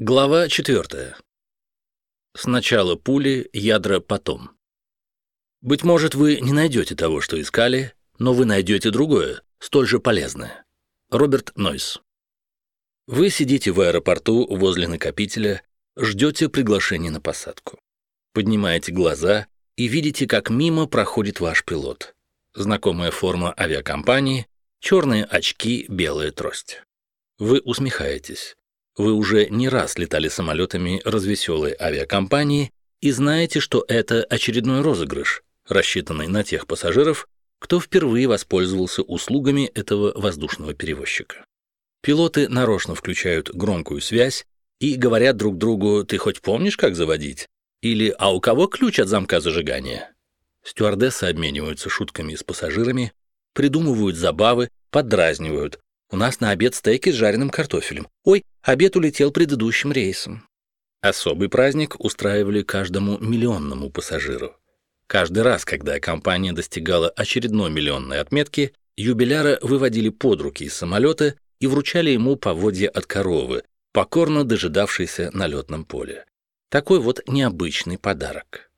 Глава 4. Сначала пули, ядра потом. Быть может, вы не найдете того, что искали, но вы найдете другое, столь же полезное. Роберт Нойс. Вы сидите в аэропорту возле накопителя, ждете приглашения на посадку. Поднимаете глаза и видите, как мимо проходит ваш пилот. Знакомая форма авиакомпании, черные очки, белая трость. Вы усмехаетесь. Вы уже не раз летали самолетами развеселой авиакомпании и знаете, что это очередной розыгрыш, рассчитанный на тех пассажиров, кто впервые воспользовался услугами этого воздушного перевозчика. Пилоты нарочно включают громкую связь и говорят друг другу «ты хоть помнишь, как заводить?» или «а у кого ключ от замка зажигания?» Стюардессы обмениваются шутками с пассажирами, придумывают забавы, поддразнивают, у нас на обед стейки с жареным картофелем. Ой, обед улетел предыдущим рейсом. Особый праздник устраивали каждому миллионному пассажиру. Каждый раз, когда компания достигала очередной миллионной отметки, юбиляра выводили под руки из самолета и вручали ему поводья от коровы, покорно дожидавшейся на летном поле. Такой вот необычный подарок.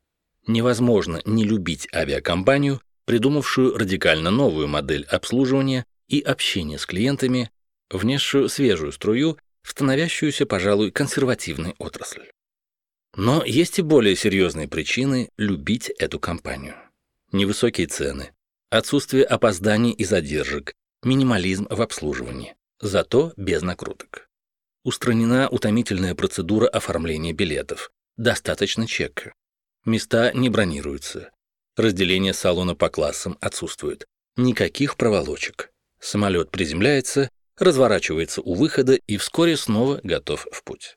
Невозможно не любить авиакомпанию, придумавшую радикально новую модель обслуживания и общение с клиентами, внесшую свежую струю в становящуюся, пожалуй, консервативной отрасль. Но есть и более серьезные причины любить эту компанию. Невысокие цены, отсутствие опозданий и задержек, минимализм в обслуживании, зато без накруток. Устранена утомительная процедура оформления билетов, достаточно чека. Места не бронируются. Разделение салона по классам отсутствует. Никаких проволочек. Самолет приземляется, разворачивается у выхода и вскоре снова готов в путь.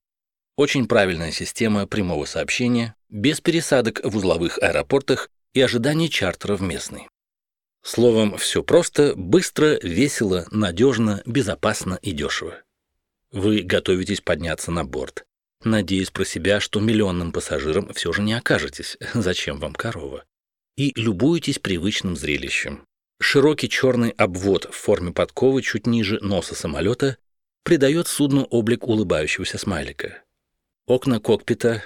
Очень правильная система прямого сообщения, без пересадок в узловых аэропортах и ожидания чартера в местный. Словом, все просто, быстро, весело, надежно, безопасно и дешево. Вы готовитесь подняться на борт, надеясь про себя, что миллионным пассажирам все же не окажетесь, зачем вам корова, и любуетесь привычным зрелищем. Широкий черный обвод в форме подковы чуть ниже носа самолета придает судну облик улыбающегося смайлика. Окна кокпита,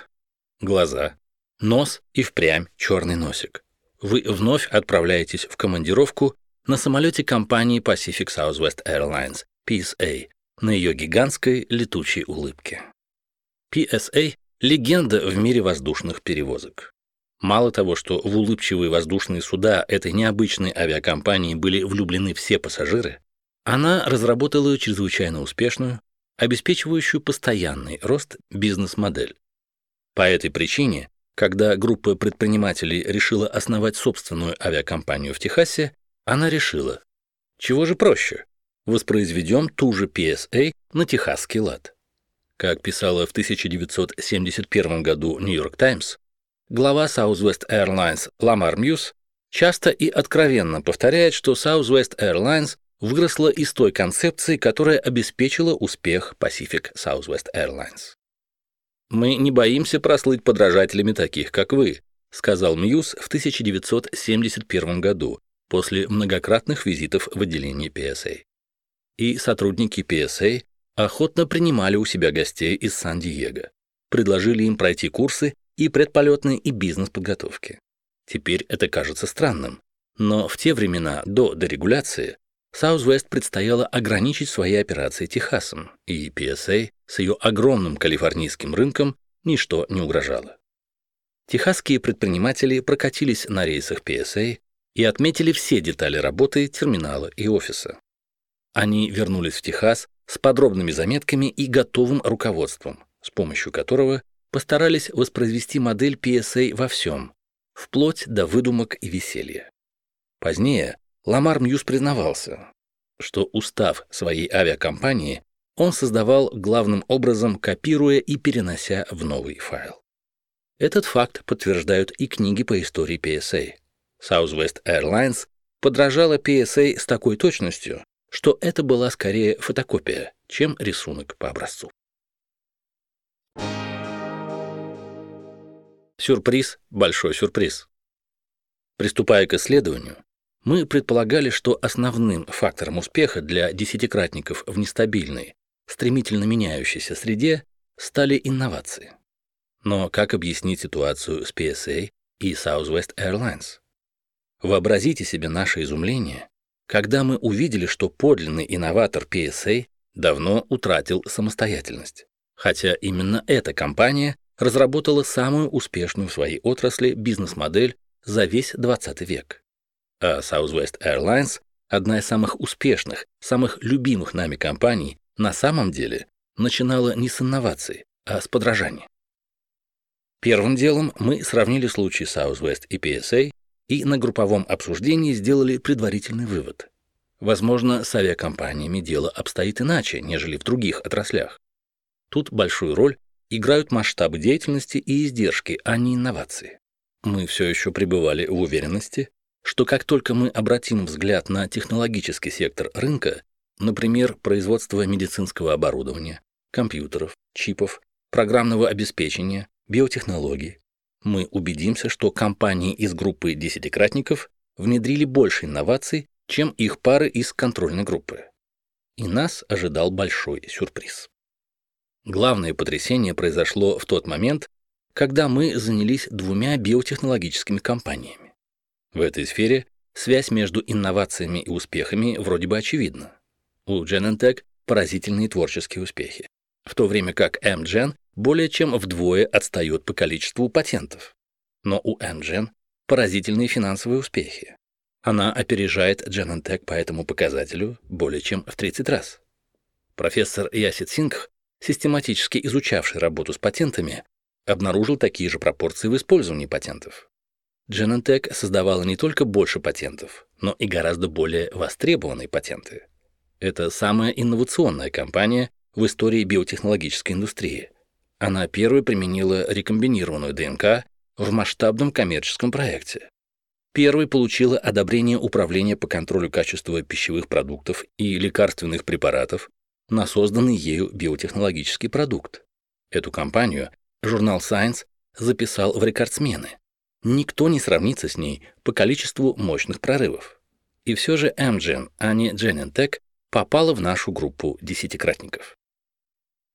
глаза, нос и впрямь черный носик. Вы вновь отправляетесь в командировку на самолете компании Pacific Southwest Airlines, PSA, на ее гигантской летучей улыбке. PSA – легенда в мире воздушных перевозок. Мало того, что в улыбчивые воздушные суда этой необычной авиакомпании были влюблены все пассажиры, она разработала чрезвычайно успешную, обеспечивающую постоянный рост бизнес-модель. По этой причине, когда группа предпринимателей решила основать собственную авиакомпанию в Техасе, она решила, чего же проще, воспроизведем ту же PSA на техасский лад. Как писала в 1971 году New York Times, глава Southwest Airlines Ламар Мьюз часто и откровенно повторяет, что Southwest Airlines выросла из той концепции, которая обеспечила успех Pacific Southwest Airlines. «Мы не боимся прослыть подражателями таких, как вы», сказал Мьюз в 1971 году после многократных визитов в отделение PSA. И сотрудники PSA охотно принимали у себя гостей из Сан-Диего, предложили им пройти курсы и предполетной, и бизнес-подготовки. Теперь это кажется странным, но в те времена, до дерегуляции, Southwest предстояло ограничить свои операции Техасом, и PSA с ее огромным калифорнийским рынком ничто не угрожало. Техасские предприниматели прокатились на рейсах PSA и отметили все детали работы терминала и офиса. Они вернулись в Техас с подробными заметками и готовым руководством, с помощью которого постарались воспроизвести модель PSA во всем, вплоть до выдумок и веселья. Позднее Ламар Мьюз признавался, что устав своей авиакомпании он создавал главным образом копируя и перенося в новый файл. Этот факт подтверждают и книги по истории PSA. Southwest Airlines подражала PSA с такой точностью, что это была скорее фотокопия, чем рисунок по образцу. Сюрприз – большой сюрприз. Приступая к исследованию, мы предполагали, что основным фактором успеха для десятикратников в нестабильной, стремительно меняющейся среде стали инновации. Но как объяснить ситуацию с PSA и Southwest Airlines? Вообразите себе наше изумление, когда мы увидели, что подлинный инноватор PSA давно утратил самостоятельность. Хотя именно эта компания разработала самую успешную в своей отрасли бизнес-модель за весь 20 век. А Southwest Airlines, одна из самых успешных, самых любимых нами компаний, на самом деле начинала не с инноваций, а с подражания. Первым делом мы сравнили случаи Southwest и PSA и на групповом обсуждении сделали предварительный вывод. Возможно, с авиакомпаниями дело обстоит иначе, нежели в других отраслях. Тут большую роль играют масштабы деятельности и издержки, а не инновации. Мы все еще пребывали в уверенности, что как только мы обратим взгляд на технологический сектор рынка, например, производство медицинского оборудования, компьютеров, чипов, программного обеспечения, биотехнологий, мы убедимся, что компании из группы десятикратников внедрили больше инноваций, чем их пары из контрольной группы. И нас ожидал большой сюрприз. Главное потрясение произошло в тот момент, когда мы занялись двумя биотехнологическими компаниями. В этой сфере связь между инновациями и успехами вроде бы очевидна. У Genentech поразительные творческие успехи, в то время как Amgen более чем вдвое отстает по количеству патентов. Но у Amgen поразительные финансовые успехи. Она опережает Genentech по этому показателю более чем в 30 раз. Профессор Ясит Сингх систематически изучавший работу с патентами, обнаружил такие же пропорции в использовании патентов. Genentech создавала не только больше патентов, но и гораздо более востребованные патенты. Это самая инновационная компания в истории биотехнологической индустрии. Она первой применила рекомбинированную ДНК в масштабном коммерческом проекте. Первой получила одобрение Управления по контролю качества пищевых продуктов и лекарственных препаратов на созданный ею биотехнологический продукт. Эту компанию журнал Science записал в рекордсмены. Никто не сравнится с ней по количеству мощных прорывов. И все же Amgen, а не Genentech, попала в нашу группу десятикратников.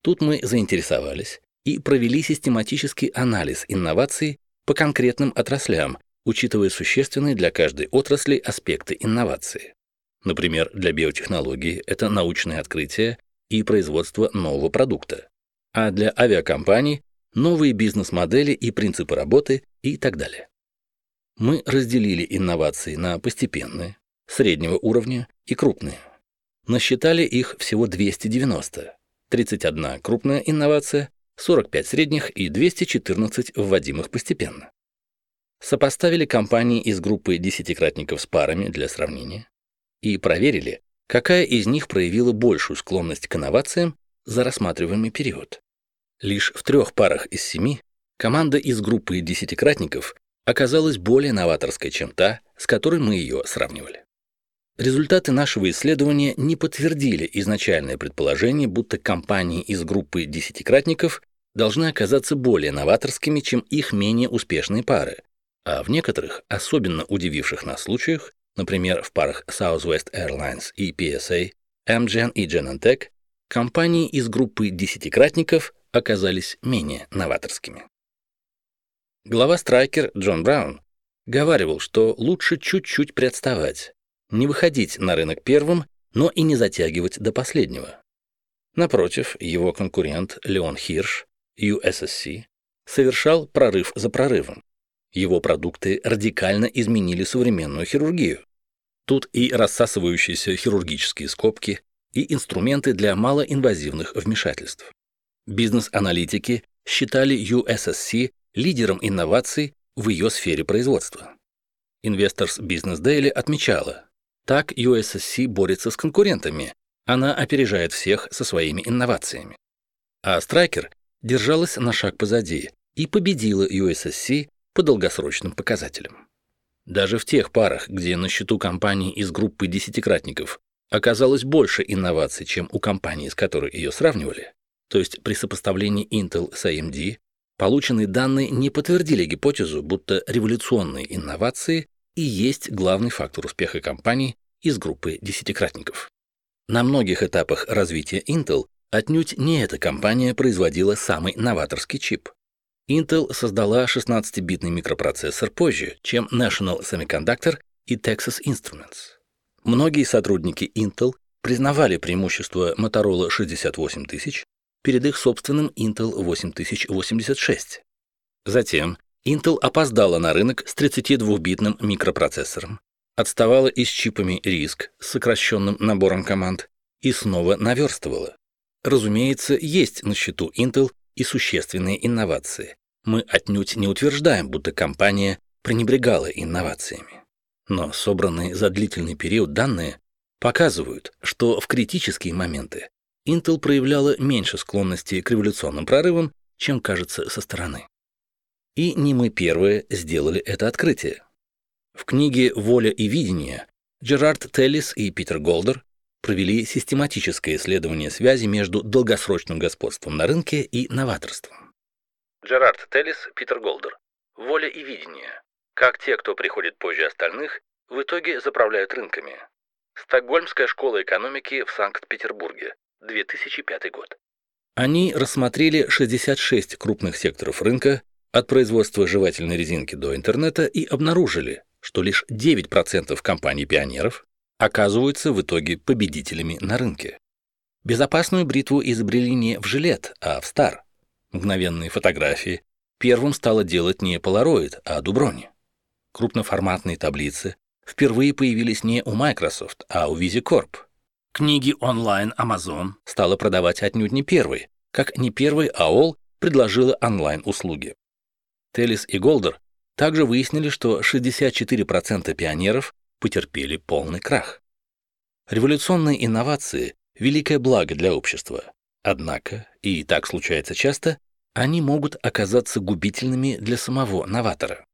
Тут мы заинтересовались и провели систематический анализ инноваций по конкретным отраслям, учитывая существенные для каждой отрасли аспекты инновации. Например, для биотехнологии это научное открытие и производство нового продукта, а для авиакомпаний — новые бизнес-модели и принципы работы и так далее. Мы разделили инновации на постепенные, среднего уровня и крупные. Насчитали их всего 290, 31 крупная инновация, 45 средних и 214 вводимых постепенно. Сопоставили компании из группы десятикратников с парами для сравнения, и проверили, какая из них проявила большую склонность к инновациям за рассматриваемый период. Лишь в трех парах из семи команда из группы десятикратников оказалась более новаторской, чем та, с которой мы ее сравнивали. Результаты нашего исследования не подтвердили изначальное предположение, будто компании из группы десятикратников должны оказаться более новаторскими, чем их менее успешные пары, а в некоторых, особенно удививших нас случаях, например, в парах Southwest Airlines и PSA, Amgen и Genentech, компании из группы десятикратников оказались менее новаторскими. Глава Страйкер Джон Браун говаривал, что лучше чуть-чуть приотставать, не выходить на рынок первым, но и не затягивать до последнего. Напротив, его конкурент Леон Хирш, USSC, совершал прорыв за прорывом. Его продукты радикально изменили современную хирургию. Тут и рассасывающиеся хирургические скобки, и инструменты для малоинвазивных вмешательств. Бизнес-аналитики считали USSC лидером инноваций в ее сфере производства. Investors Business Daily отмечала, так USSC борется с конкурентами, она опережает всех со своими инновациями. А Страйкер держалась на шаг позади и победила USSC по долгосрочным показателям. Даже в тех парах, где на счету компании из группы десятикратников оказалось больше инноваций, чем у компании, с которой ее сравнивали, то есть при сопоставлении Intel с AMD, полученные данные не подтвердили гипотезу, будто революционные инновации и есть главный фактор успеха компаний из группы десятикратников. На многих этапах развития Intel Отнюдь не эта компания производила самый новаторский чип. Intel создала 16-битный микропроцессор позже, чем National Semiconductor и Texas Instruments. Многие сотрудники Intel признавали преимущество Motorola 68000 перед их собственным Intel 8086. Затем Intel опоздала на рынок с 32-битным микропроцессором, отставала и с чипами RISC с сокращенным набором команд и снова наверстывала. Разумеется, есть на счету Intel и существенные инновации. Мы отнюдь не утверждаем, будто компания пренебрегала инновациями. Но собранные за длительный период данные показывают, что в критические моменты Intel проявляла меньше склонности к революционным прорывам, чем кажется со стороны. И не мы первые сделали это открытие. В книге «Воля и видение» Джерард Теллис и Питер Голдер провели систематическое исследование связи между долгосрочным господством на рынке и новаторством. Джерард Теллис, Питер Голдер. «Воля и видение. Как те, кто приходит позже остальных, в итоге заправляют рынками». Стокгольмская школа экономики в Санкт-Петербурге. 2005 год. Они рассмотрели 66 крупных секторов рынка от производства жевательной резинки до интернета и обнаружили, что лишь 9% компаний-пионеров оказываются в итоге победителями на рынке. Безопасную бритву изобрели не в жилет, а в стар. Мгновенные фотографии первым стало делать не Polaroid, а Дуброни. Крупноформатные таблицы впервые появились не у Microsoft, а у VisiCorp – Книги онлайн Amazon стала продавать отнюдь не первой, как не первый AOL предложила онлайн-услуги. Телес и Голдер также выяснили, что 64% пионеров потерпели полный крах. Революционные инновации – великое благо для общества. Однако, и так случается часто, они могут оказаться губительными для самого новатора.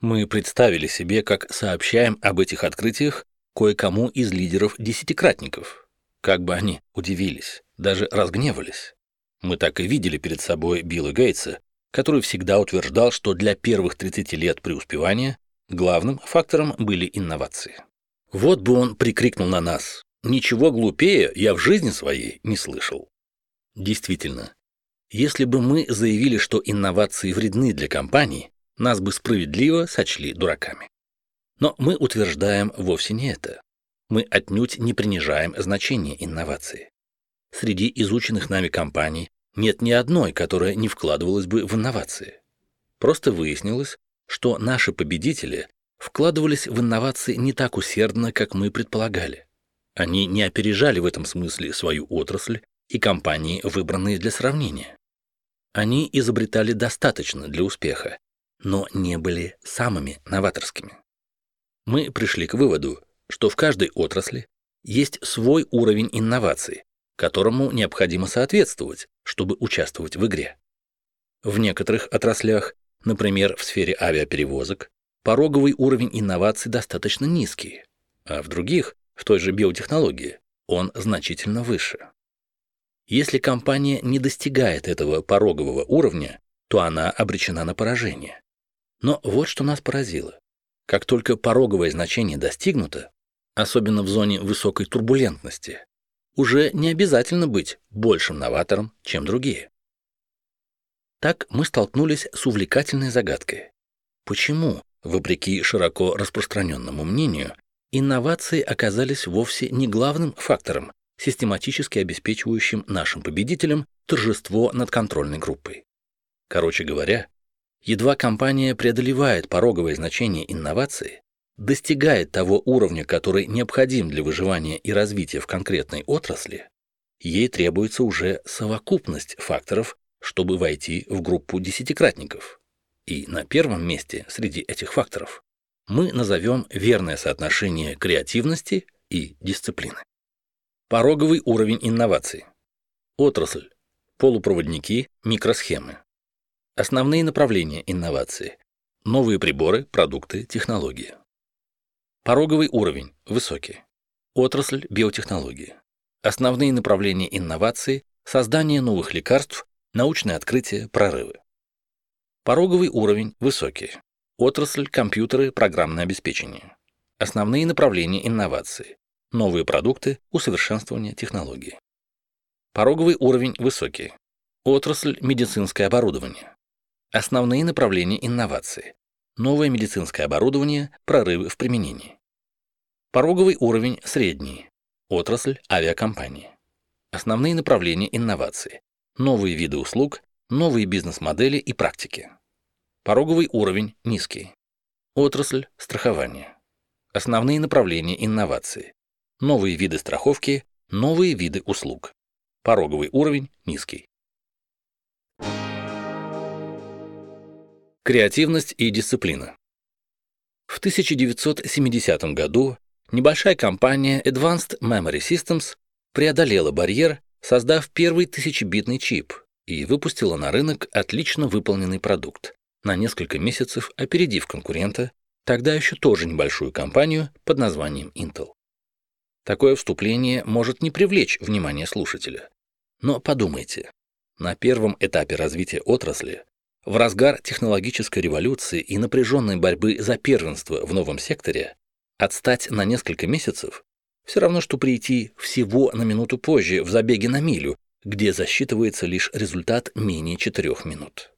Мы представили себе, как сообщаем об этих открытиях кое-кому из лидеров-десятикратников. Как бы они удивились, даже разгневались. Мы так и видели перед собой Билла Гейтса, который всегда утверждал, что для первых 30 лет преуспевания главным фактором были инновации. Вот бы он прикрикнул на нас. Ничего глупее я в жизни своей не слышал. Действительно, если бы мы заявили, что инновации вредны для компаний, нас бы справедливо сочли дураками. Но мы утверждаем вовсе не это. Мы отнюдь не принижаем значение инновации. Среди изученных нами компаний нет ни одной, которая не вкладывалась бы в инновации. Просто выяснилось, что наши победители вкладывались в инновации не так усердно, как мы предполагали. Они не опережали в этом смысле свою отрасль и компании, выбранные для сравнения. Они изобретали достаточно для успеха, но не были самыми новаторскими мы пришли к выводу, что в каждой отрасли есть свой уровень инноваций, которому необходимо соответствовать, чтобы участвовать в игре. В некоторых отраслях, например, в сфере авиаперевозок, пороговый уровень инноваций достаточно низкий, а в других, в той же биотехнологии, он значительно выше. Если компания не достигает этого порогового уровня, то она обречена на поражение. Но вот что нас поразило. Как только пороговое значение достигнуто, особенно в зоне высокой турбулентности, уже не обязательно быть большим новатором, чем другие. Так мы столкнулись с увлекательной загадкой. Почему, вопреки широко распространенному мнению, инновации оказались вовсе не главным фактором, систематически обеспечивающим нашим победителям торжество над контрольной группой? Короче говоря, Едва компания преодолевает пороговое значение инновации, достигает того уровня, который необходим для выживания и развития в конкретной отрасли, ей требуется уже совокупность факторов, чтобы войти в группу десятикратников. И на первом месте среди этих факторов мы назовем верное соотношение креативности и дисциплины. Пороговый уровень инноваций. Отрасль. Полупроводники, микросхемы. Основные направления инновации. Новые приборы, продукты, технологии. Пороговый уровень высокий. Отрасль биотехнологии. Основные направления инновации – создание новых лекарств, научные открытия, прорывы. Пороговый уровень высокий. Отрасль компьютеры, программное обеспечение. Основные направления инновации. Новые продукты, усовершенствование технологий. Пороговый уровень высокий. Отрасль медицинское оборудование. Основные направления инноваций. Новое медицинское оборудование, прорывы в применении. Пороговый уровень средний. Отрасль авиакомпании. Основные направления инноваций. Новые виды услуг, новые бизнес-модели и практики. Пороговый уровень низкий. Отрасль страхования. Основные направления инноваций. Новые виды страховки, новые виды услуг. Пороговый уровень низкий. Креативность и дисциплина. В 1970 году небольшая компания Advanced Memory Systems преодолела барьер, создав первый тысячебитный чип и выпустила на рынок отлично выполненный продукт, на несколько месяцев опередив конкурента, тогда еще тоже небольшую компанию под названием Intel. Такое вступление может не привлечь внимание слушателя. Но подумайте, на первом этапе развития отрасли в разгар технологической революции и напряженной борьбы за первенство в новом секторе отстать на несколько месяцев все равно, что прийти всего на минуту позже в забеге на милю, где засчитывается лишь результат менее 4 минут.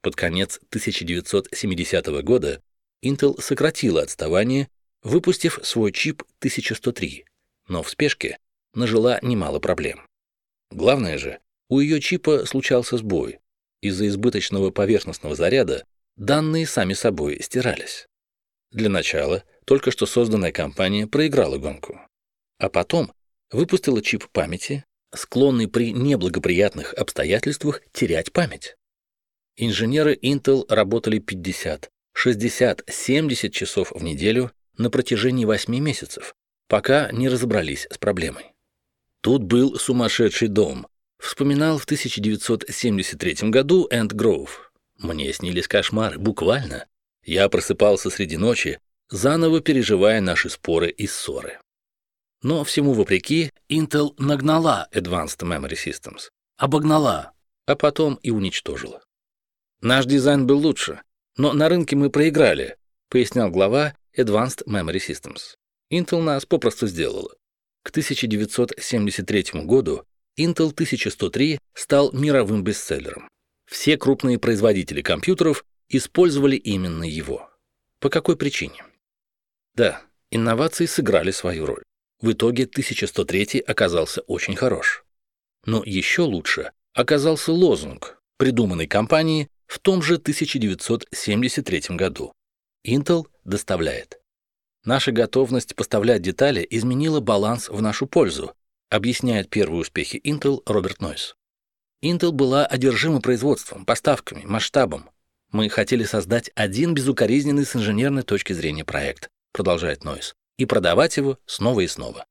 Под конец 1970 года Intel сократила отставание, выпустив свой чип 1103, но в спешке нажила немало проблем. Главное же, у ее чипа случался сбой, из-за избыточного поверхностного заряда данные сами собой стирались. Для начала только что созданная компания проиграла гонку, а потом выпустила чип памяти, склонный при неблагоприятных обстоятельствах терять память. Инженеры Intel работали 50, 60, 70 часов в неделю на протяжении 8 месяцев, пока не разобрались с проблемой. Тут был сумасшедший дом, Вспоминал в 1973 году Энд Гроув. Мне снились кошмары, буквально. Я просыпался среди ночи, заново переживая наши споры и ссоры. Но всему вопреки, Intel нагнала Advanced Memory Systems, обогнала, а потом и уничтожила. Наш дизайн был лучше, но на рынке мы проиграли, пояснял глава Advanced Memory Systems. Intel нас попросту сделала. К 1973 году Intel 1103 стал мировым бестселлером. Все крупные производители компьютеров использовали именно его. По какой причине? Да, инновации сыграли свою роль. В итоге 1103 оказался очень хорош. Но еще лучше оказался лозунг, придуманный компанией в том же 1973 году. Intel доставляет. Наша готовность поставлять детали изменила баланс в нашу пользу, объясняет первые успехи Intel Роберт Нойс. Intel была одержима производством, поставками, масштабом. Мы хотели создать один безукоризненный с инженерной точки зрения проект, продолжает Нойс, и продавать его снова и снова.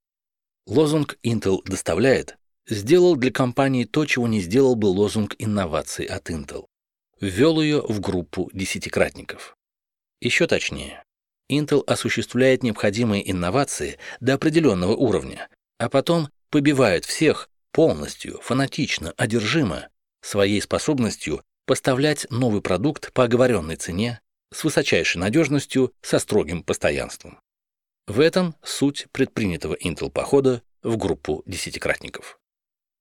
Лозунг Intel доставляет сделал для компании то, чего не сделал бы лозунг инноваций от Intel. Ввел ее в группу десятикратников. Еще точнее, Intel осуществляет необходимые инновации до определенного уровня, а потом побивает всех полностью, фанатично, одержимо, своей способностью поставлять новый продукт по оговоренной цене, с высочайшей надежностью, со строгим постоянством. В этом суть предпринятого Intel похода в группу десятикратников.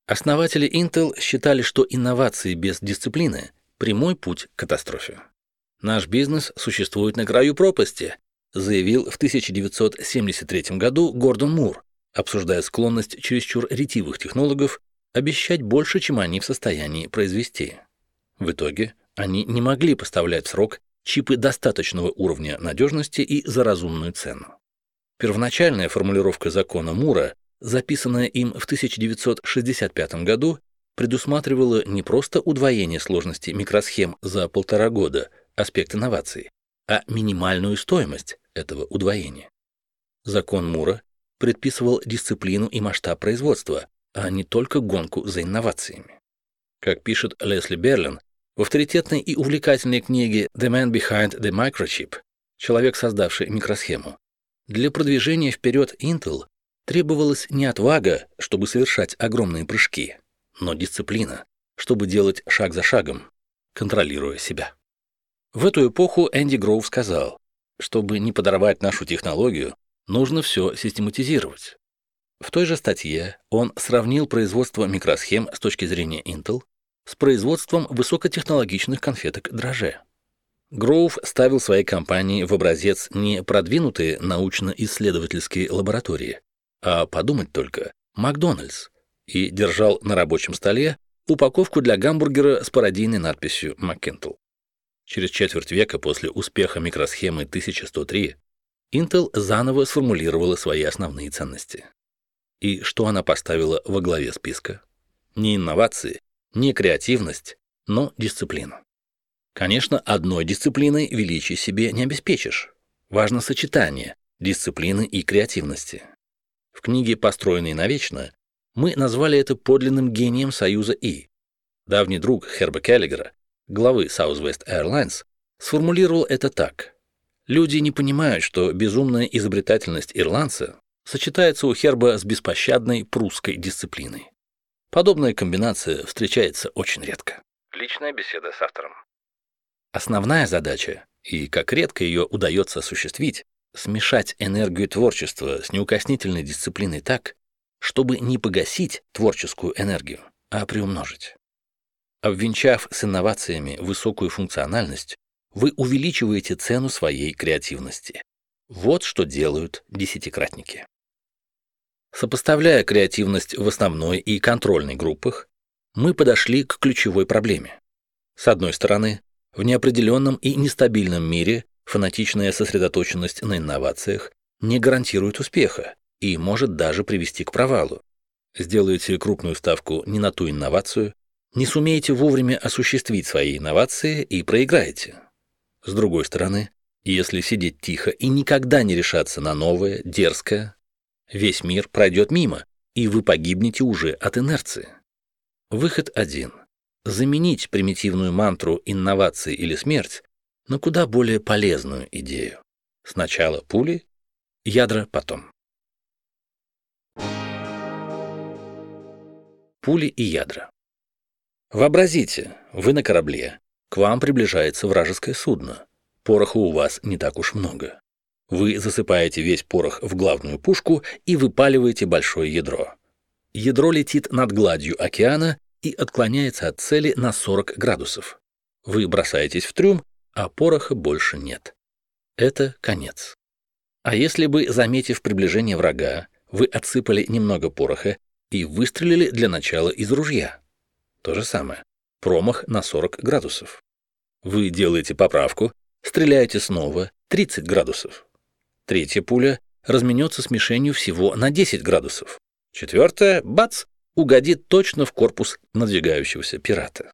Основатели Intel считали, что инновации без дисциплины – прямой путь к катастрофе. Наш бизнес существует на краю пропасти, заявил в 1973 году Гордон Мур, обсуждая склонность чересчур ретивых технологов обещать больше, чем они в состоянии произвести. В итоге они не могли поставлять в срок чипы достаточного уровня надежности и за разумную цену. Первоначальная формулировка закона Мура, записанная им в 1965 году, предусматривала не просто удвоение сложности микросхем за полтора года, аспект инноваций, а минимальную стоимость этого удвоения. Закон Мура предписывал дисциплину и масштаб производства, а не только гонку за инновациями. Как пишет Лесли Берлин в авторитетной и увлекательной книге «The Man Behind the Microchip» «Человек, создавший микросхему», для продвижения вперед Intel требовалась не отвага, чтобы совершать огромные прыжки, но дисциплина, чтобы делать шаг за шагом, контролируя себя. В эту эпоху Энди Гроув сказал, чтобы не подорвать нашу технологию, нужно все систематизировать. В той же статье он сравнил производство микросхем с точки зрения Intel с производством высокотехнологичных конфеток дрожжи. Гроув ставил своей компании в образец не продвинутые научно-исследовательские лаборатории, а подумать только, Макдональдс, и держал на рабочем столе упаковку для гамбургера с пародийной надписью «Маккентл». Через четверть века после успеха микросхемы 1103 Intel заново сформулировала свои основные ценности. И что она поставила во главе списка? Не инновации, не креативность, но дисциплину. Конечно, одной дисциплиной величие себе не обеспечишь. Важно сочетание дисциплины и креативности. В книге «Построенный навечно» мы назвали это подлинным гением Союза И. Давний друг Херба Келлигера, главы Southwest Airlines, сформулировал это так. Люди не понимают, что безумная изобретательность ирландца сочетается у Херба с беспощадной прусской дисциплиной. Подобная комбинация встречается очень редко. Личная беседа с автором. Основная задача, и как редко ее удается осуществить, смешать энергию творчества с неукоснительной дисциплиной так, чтобы не погасить творческую энергию, а приумножить. Обвенчав с инновациями высокую функциональность, вы увеличиваете цену своей креативности. Вот что делают десятикратники. Сопоставляя креативность в основной и контрольной группах, мы подошли к ключевой проблеме. С одной стороны, в неопределенном и нестабильном мире фанатичная сосредоточенность на инновациях не гарантирует успеха и может даже привести к провалу. Сделаете крупную ставку не на ту инновацию, не сумеете вовремя осуществить свои инновации и проиграете. С другой стороны, если сидеть тихо и никогда не решаться на новое, дерзкое, весь мир пройдет мимо, и вы погибнете уже от инерции. Выход один. Заменить примитивную мантру инновации или смерть на куда более полезную идею. Сначала пули, ядра потом. Пули и ядра. Вообразите, вы на корабле, к вам приближается вражеское судно. Пороха у вас не так уж много. Вы засыпаете весь порох в главную пушку и выпаливаете большое ядро. Ядро летит над гладью океана и отклоняется от цели на 40 градусов. Вы бросаетесь в трюм а пороха больше нет. Это конец. А если бы, заметив приближение врага, вы отсыпали немного пороха и выстрелили для начала из ружья? То же самое. Промах на 40 градусов. Вы делаете поправку, стреляете снова 30 градусов. Третья пуля разменется с мишенью всего на 10 градусов. Четвертая, бац, угодит точно в корпус надвигающегося пирата.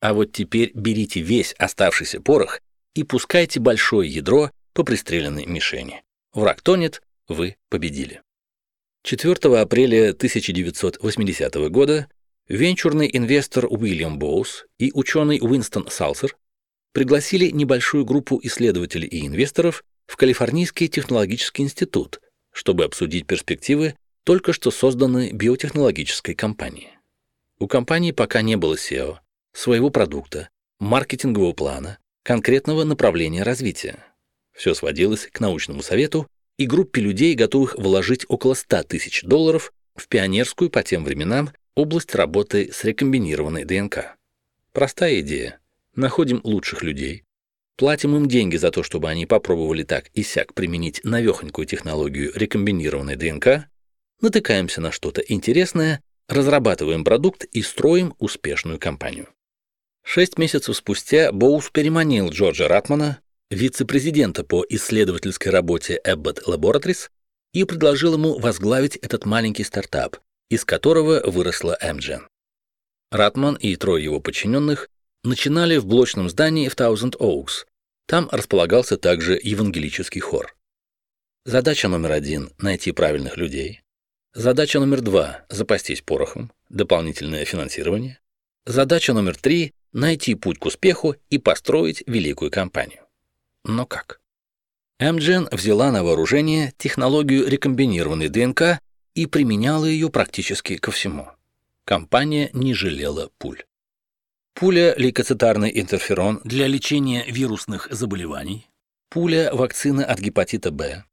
А вот теперь берите весь оставшийся порох и пускайте большое ядро по пристреленной мишени. Враг тонет, вы победили. 4 апреля 1980 года венчурный инвестор Уильям Боус и ученый Уинстон Салсер пригласили небольшую группу исследователей и инвесторов в Калифорнийский технологический институт, чтобы обсудить перспективы только что созданной биотехнологической компании. У компании пока не было SEO, своего продукта, маркетингового плана, конкретного направления развития. Все сводилось к научному совету и группе людей, готовых вложить около 100 тысяч долларов в пионерскую по тем временам область работы с рекомбинированной ДНК. Простая идея. Находим лучших людей, платим им деньги за то, чтобы они попробовали так и сяк применить навехонькую технологию рекомбинированной ДНК, натыкаемся на что-то интересное, разрабатываем продукт и строим успешную компанию. Шесть месяцев спустя Боус переманил Джорджа Ратмана, вице-президента по исследовательской работе Abbott Laboratories, и предложил ему возглавить этот маленький стартап, из которого выросла Amgen. Ратман и трое его подчиненных начинали в блочном здании в Thousand Oaks. Там располагался также евангелический хор. Задача номер один – найти правильных людей. Задача номер два – запастись порохом, дополнительное финансирование. Задача номер три найти путь к успеху и построить великую компанию. Но как? Amgen взяла на вооружение технологию рекомбинированной ДНК и применяла ее практически ко всему. Компания не жалела пуль. Пуля лейкоцитарный интерферон для лечения вирусных заболеваний, пуля вакцина от гепатита Б,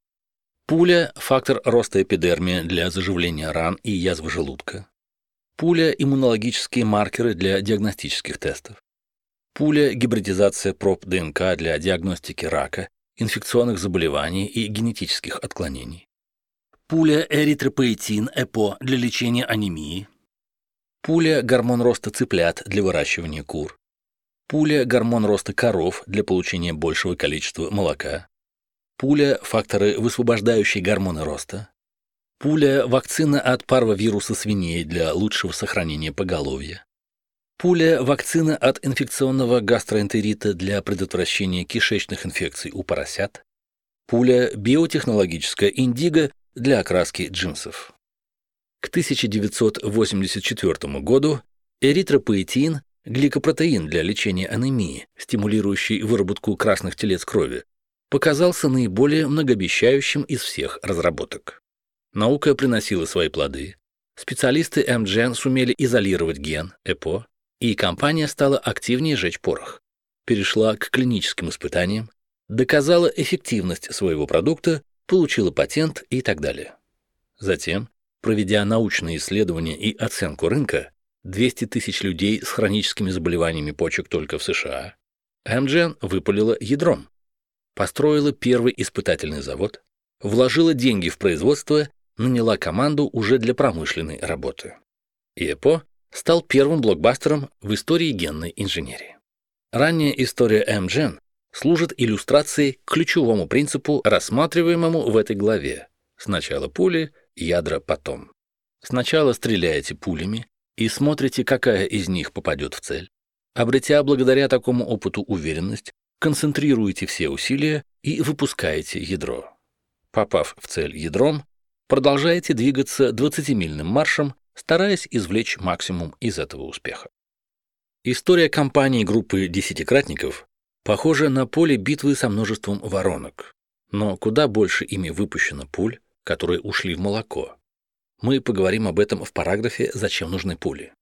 Пуля – фактор роста эпидермия для заживления ран и язвы желудка. Пуля – иммунологические маркеры для диагностических тестов. Пуля – гибридизация проб ДНК для диагностики рака, инфекционных заболеваний и генетических отклонений. Пуля – эритропоэтин ЭПО для лечения анемии. Пуля – гормон роста цыплят для выращивания кур. Пуля – гормон роста коров для получения большего количества молока. Пуля – факторы, высвобождающие гормоны роста. Пуля – вакцина от парвовируса свиней для лучшего сохранения поголовья. Пуля – вакцина от инфекционного гастроэнтерита для предотвращения кишечных инфекций у поросят. Пуля – биотехнологическая индиго для окраски джинсов. К 1984 году эритропоэтин – гликопротеин для лечения анемии, стимулирующий выработку красных телец крови, показался наиболее многообещающим из всех разработок. Наука приносила свои плоды. Специалисты Amgen сумели изолировать ген ЭПО, и компания стала активнее жечь порох. Перешла к клиническим испытаниям, доказала эффективность своего продукта, получила патент и так далее. Затем, проведя научные исследования и оценку рынка, 200 тысяч людей с хроническими заболеваниями почек только в США, Amgen выпалила ядром, построила первый испытательный завод, вложила деньги в производство, наняла команду уже для промышленной работы. ИЭПО стал первым блокбастером в истории генной инженерии. Ранняя история Amgen служит иллюстрацией к ключевому принципу, рассматриваемому в этой главе. Сначала пули, ядра потом. Сначала стреляете пулями и смотрите, какая из них попадет в цель. Обретя благодаря такому опыту уверенность, концентрируете все усилия и выпускаете ядро. Попав в цель ядром, продолжаете двигаться 20-мильным маршем стараясь извлечь максимум из этого успеха. История кампании группы «Десятикратников» похожа на поле битвы со множеством воронок, но куда больше ими выпущено пуль, которые ушли в молоко. Мы поговорим об этом в параграфе «Зачем нужны пули?».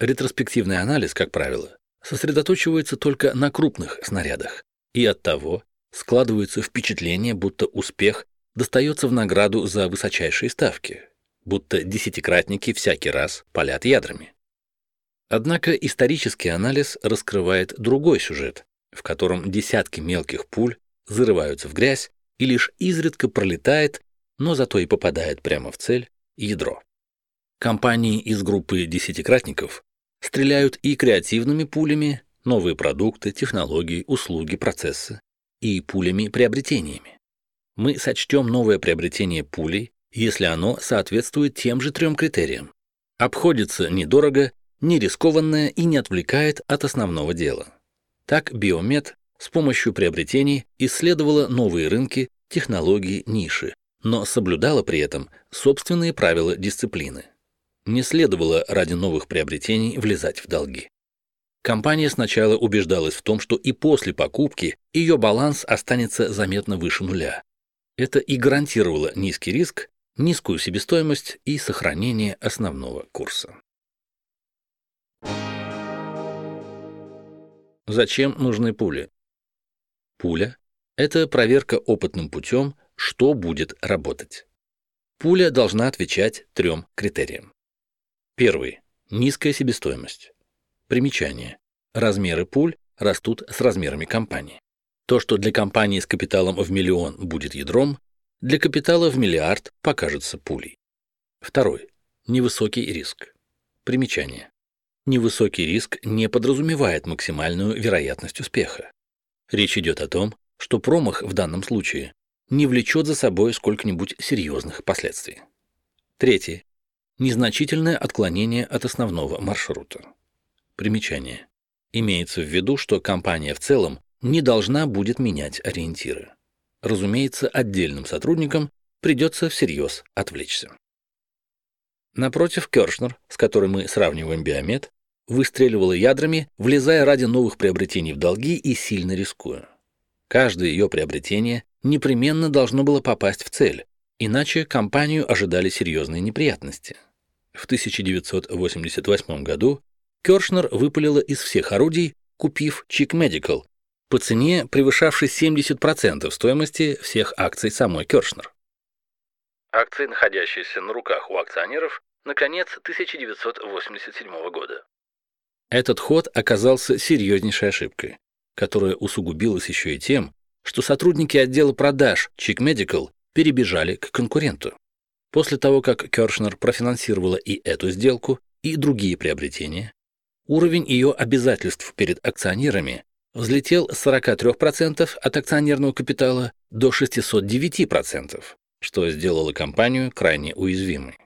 Ретроспективный анализ, как правило, сосредоточивается только на крупных снарядах, и оттого складывается впечатление, будто успех достается в награду за высочайшие ставки, будто десятикратники всякий раз палят ядрами. Однако исторический анализ раскрывает другой сюжет, в котором десятки мелких пуль зарываются в грязь и лишь изредка пролетает, но зато и попадает прямо в цель ядро. Компании из группы десятикратников стреляют и креативными пулями, новые продукты, технологии, услуги, процессы, и пулями-приобретениями. Мы сочтем новое приобретение пулей если оно соответствует тем же трем критериям. Обходится недорого, не рискованное и не отвлекает от основного дела. Так Биомед с помощью приобретений исследовала новые рынки, технологии, ниши, но соблюдала при этом собственные правила дисциплины. Не следовало ради новых приобретений влезать в долги. Компания сначала убеждалась в том, что и после покупки ее баланс останется заметно выше нуля. Это и гарантировало низкий риск низкую себестоимость и сохранение основного курса. Зачем нужны пули? Пуля – это проверка опытным путем, что будет работать. Пуля должна отвечать трем критериям. Первый – низкая себестоимость. Примечание. Размеры пуль растут с размерами компании. То, что для компании с капиталом в миллион будет ядром, для капитала в миллиард покажется пулей. Второй. Невысокий риск. Примечание. Невысокий риск не подразумевает максимальную вероятность успеха. Речь идет о том, что промах в данном случае не влечет за собой сколько-нибудь серьезных последствий. Третий. Незначительное отклонение от основного маршрута. Примечание. Имеется в виду, что компания в целом не должна будет менять ориентиры разумеется, отдельным сотрудникам придется всерьез отвлечься. Напротив, Кершнер, с которым мы сравниваем биомед, выстреливала ядрами, влезая ради новых приобретений в долги и сильно рискуя. Каждое ее приобретение непременно должно было попасть в цель, иначе компанию ожидали серьезные неприятности. В 1988 году Кершнер выпалила из всех орудий, купив Чик Medical, по цене, превышавшей 70% стоимости всех акций самой Кершнер. Акции, находящиеся на руках у акционеров, на конец 1987 года. Этот ход оказался серьезнейшей ошибкой, которая усугубилась еще и тем, что сотрудники отдела продаж Chick Medical перебежали к конкуренту. После того, как Кершнер профинансировала и эту сделку, и другие приобретения, уровень ее обязательств перед акционерами взлетел с 43% от акционерного капитала до 609%, что сделало компанию крайне уязвимой.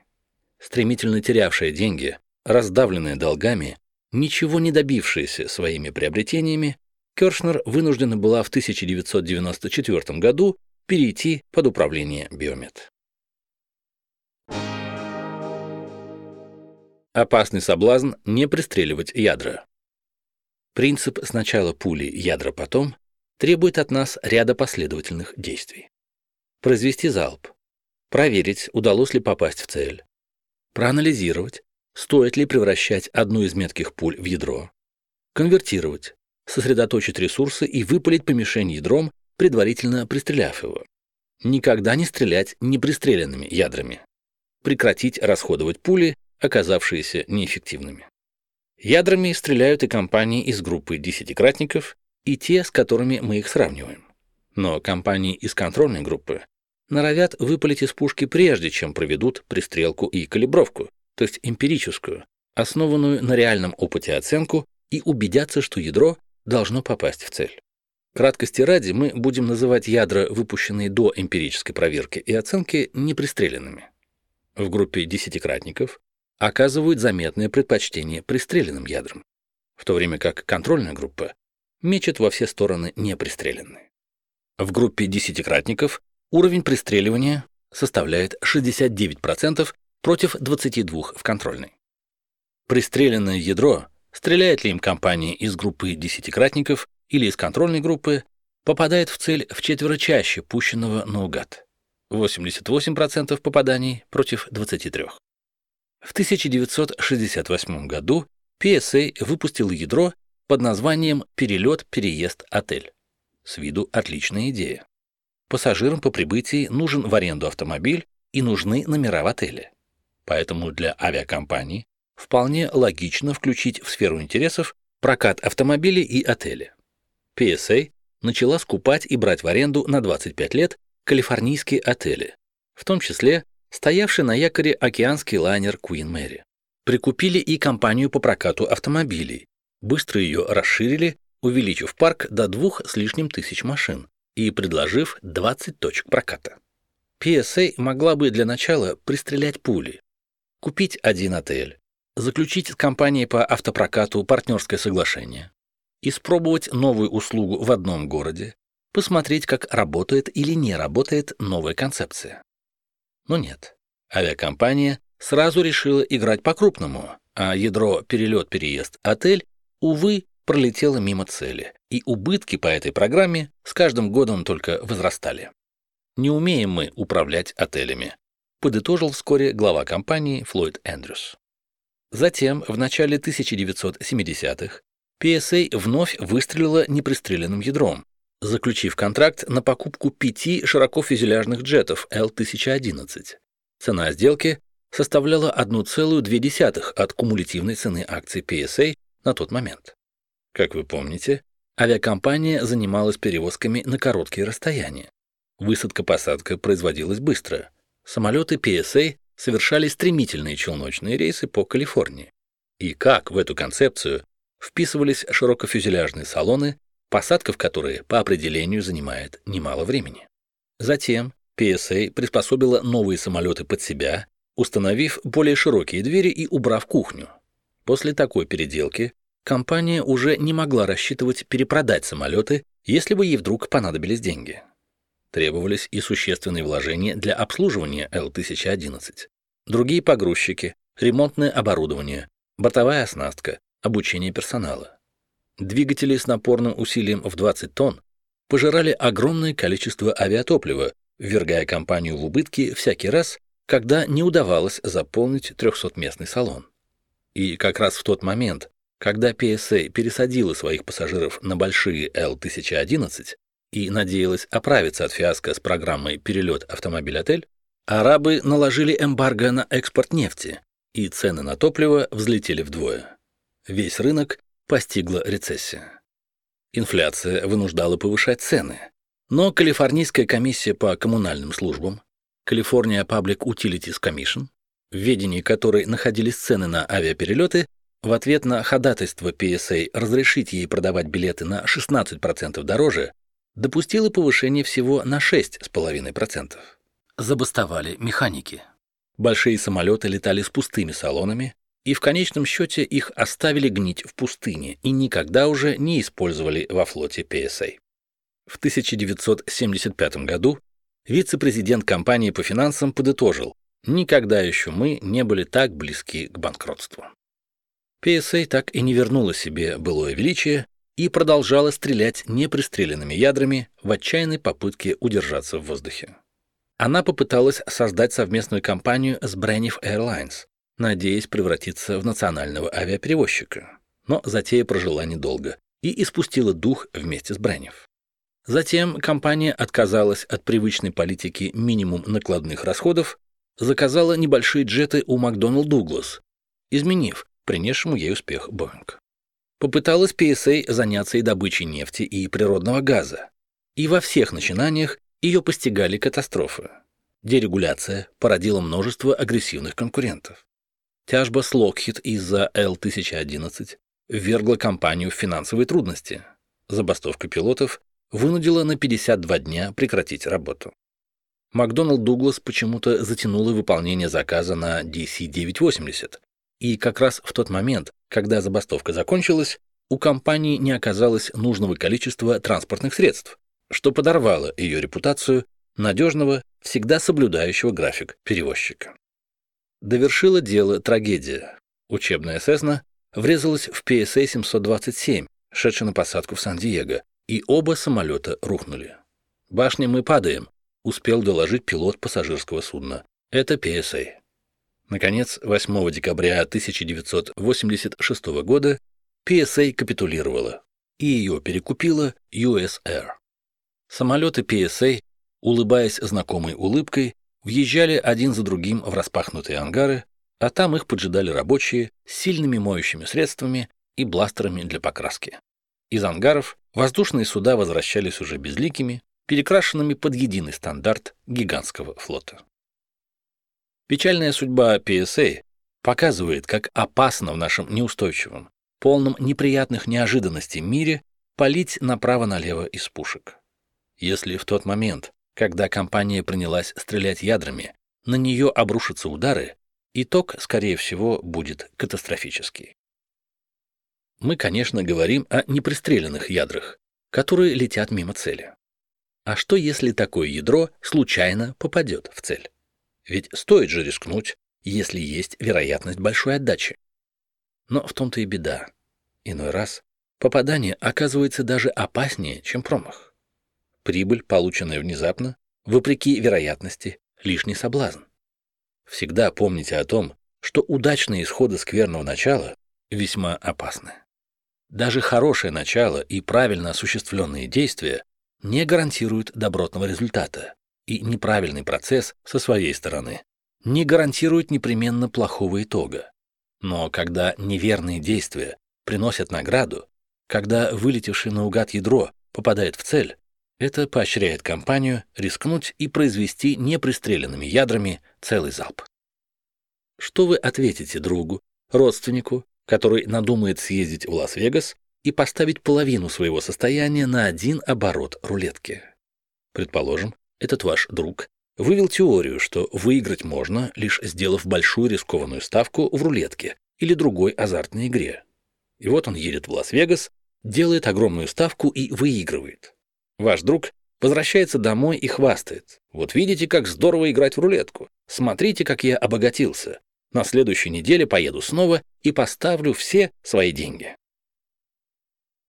Стремительно терявшая деньги, раздавленная долгами, ничего не добившаяся своими приобретениями, Кершнер вынуждена была в 1994 году перейти под управление Биомед. Опасный соблазн не пристреливать ядра. Принцип «сначала пули, ядра потом» требует от нас ряда последовательных действий. Произвести залп, проверить, удалось ли попасть в цель, проанализировать, стоит ли превращать одну из метких пуль в ядро, конвертировать, сосредоточить ресурсы и выпалить по мишени ядром, предварительно пристреляв его. Никогда не стрелять непристреленными ядрами. Прекратить расходовать пули, оказавшиеся неэффективными. Ядрами стреляют и компании из группы десятикратников, и те, с которыми мы их сравниваем. Но компании из контрольной группы норовят выпалить из пушки прежде, чем проведут пристрелку и калибровку, то есть эмпирическую, основанную на реальном опыте оценку и убедятся, что ядро должно попасть в цель. Краткости ради мы будем называть ядра, выпущенные до эмпирической проверки и оценки, непристреленными. В группе десятикратников оказывают заметное предпочтение пристреленным ядрам, в то время как контрольная группа мечет во все стороны непристреленные. В группе десятикратников уровень пристреливания составляет 69% против 22% в контрольной. Пристреленное ядро стреляет ли им компания из группы десятикратников или из контрольной группы, попадает в цель в четверо чаще пущенного наугад. 88% попаданий против 23%. В 1968 году PSA выпустил ядро под названием «Перелет, переезд, отель». С виду отличная идея. Пассажирам по прибытии нужен в аренду автомобиль и нужны номера в отеле. Поэтому для авиакомпаний вполне логично включить в сферу интересов прокат автомобилей и отели. PSA начала скупать и брать в аренду на 25 лет калифорнийские отели, в том числе стоявший на якоре океанский лайнер Queen Mary. Прикупили и компанию по прокату автомобилей, быстро ее расширили, увеличив парк до двух с лишним тысяч машин и предложив 20 точек проката. PSA могла бы для начала пристрелять пули, купить один отель, заключить с компанией по автопрокату партнерское соглашение, испробовать новую услугу в одном городе, посмотреть, как работает или не работает новая концепция. Но нет, авиакомпания сразу решила играть по-крупному, а ядро «Перелет-переезд отель» увы, пролетело мимо цели, и убытки по этой программе с каждым годом только возрастали. Не умеем мы управлять отелями, подытожил вскоре глава компании Флойд Эндрюс. Затем, в начале 1970-х, PSA вновь выстрелила непристреленным ядром, заключив контракт на покупку пяти широкофюзеляжных джетов L-1011. Цена сделки составляла 1,2 от кумулятивной цены акций PSA на тот момент. Как вы помните, авиакомпания занималась перевозками на короткие расстояния. Высадка-посадка производилась быстро. Самолеты PSA совершали стремительные челночные рейсы по Калифорнии. И как в эту концепцию вписывались широкофюзеляжные салоны, посадка в которые по определению занимает немало времени. Затем PSA приспособила новые самолеты под себя, установив более широкие двери и убрав кухню. После такой переделки компания уже не могла рассчитывать перепродать самолеты, если бы ей вдруг понадобились деньги. Требовались и существенные вложения для обслуживания L-1011. Другие погрузчики, ремонтное оборудование, бортовая оснастка, обучение персонала. Двигатели с напорным усилием в 20 тонн пожирали огромное количество авиатоплива, ввергая компанию в убытки всякий раз, когда не удавалось заполнить 300-местный салон. И как раз в тот момент, когда PSA пересадила своих пассажиров на большие L-1011 и надеялась оправиться от фиаско с программой «Перелет автомобиль-отель», Арабы наложили эмбарго на экспорт нефти, и цены на топливо взлетели вдвое. Весь рынок постигла рецессия. Инфляция вынуждала повышать цены, но Калифорнийская комиссия по коммунальным службам, California Public Utilities Commission, в ведении которой находились цены на авиаперелеты, в ответ на ходатайство PSA разрешить ей продавать билеты на 16% дороже, допустила повышение всего на 6,5% забастовали механики. Большие самолеты летали с пустыми салонами, и в конечном счете их оставили гнить в пустыне и никогда уже не использовали во флоте PSA. В 1975 году вице-президент компании по финансам подытожил, никогда еще мы не были так близки к банкротству. PSA так и не вернула себе былое величие и продолжала стрелять непристреленными ядрами в отчаянной попытке удержаться в воздухе. Она попыталась создать совместную компанию с Braniff Airlines, надеясь превратиться в национального авиаперевозчика. Но затея прожила недолго и испустила дух вместе с Braniff. Затем компания отказалась от привычной политики минимум накладных расходов, заказала небольшие джеты у Макдоналд Дуглас, изменив принесшему ей успех Боинг. Попыталась PSA заняться и добычей нефти и природного газа. И во всех начинаниях ее постигали катастрофы. Дерегуляция породила множество агрессивных конкурентов. Тяжба с Lockheed из-за L-1011 ввергла компанию в финансовые трудности. Забастовка пилотов вынудила на 52 дня прекратить работу. Макдоналд Дуглас почему-то затянула выполнение заказа на DC-980, и как раз в тот момент, когда забастовка закончилась, у компании не оказалось нужного количества транспортных средств, что подорвало ее репутацию надежного, всегда соблюдающего график перевозчика. Довершила дело трагедия. Учебная Сесна врезалась в PSA-727, шедший на посадку в Сан-Диего, и оба самолета рухнули. «Башня, мы падаем», — успел доложить пилот пассажирского судна. Это PSA. Наконец, 8 декабря 1986 года PSA капитулировала, и ее перекупила US Air. Самолеты PSA, улыбаясь знакомой улыбкой, въезжали один за другим в распахнутые ангары, а там их поджидали рабочие с сильными моющими средствами и бластерами для покраски. Из ангаров воздушные суда возвращались уже безликими, перекрашенными под единый стандарт гигантского флота. Печальная судьба PSA показывает, как опасно в нашем неустойчивом, полном неприятных неожиданностей мире палить направо-налево из пушек. Если в тот момент, когда компания принялась стрелять ядрами, на нее обрушатся удары, итог, скорее всего, будет катастрофический. Мы, конечно, говорим о непристреленных ядрах, которые летят мимо цели. А что, если такое ядро случайно попадет в цель? Ведь стоит же рискнуть, если есть вероятность большой отдачи. Но в том-то и беда. Иной раз попадание оказывается даже опаснее, чем промах. Прибыль, полученная внезапно, вопреки вероятности, лишний соблазн. Всегда помните о том, что удачные исходы скверного начала весьма опасны. Даже хорошее начало и правильно осуществленные действия не гарантируют добротного результата, и неправильный процесс со своей стороны не гарантирует непременно плохого итога. Но когда неверные действия приносят награду, когда вылетевшее наугад ядро попадает в цель, это поощряет компанию рискнуть и произвести непристреленными ядрами целый залп. Что вы ответите другу, родственнику, который надумает съездить в Лас-Вегас и поставить половину своего состояния на один оборот рулетки? Предположим, этот ваш друг вывел теорию, что выиграть можно, лишь сделав большую рискованную ставку в рулетке или другой азартной игре. И вот он едет в Лас-Вегас, делает огромную ставку и выигрывает. Ваш друг возвращается домой и хвастает. Вот видите, как здорово играть в рулетку. Смотрите, как я обогатился. На следующей неделе поеду снова и поставлю все свои деньги.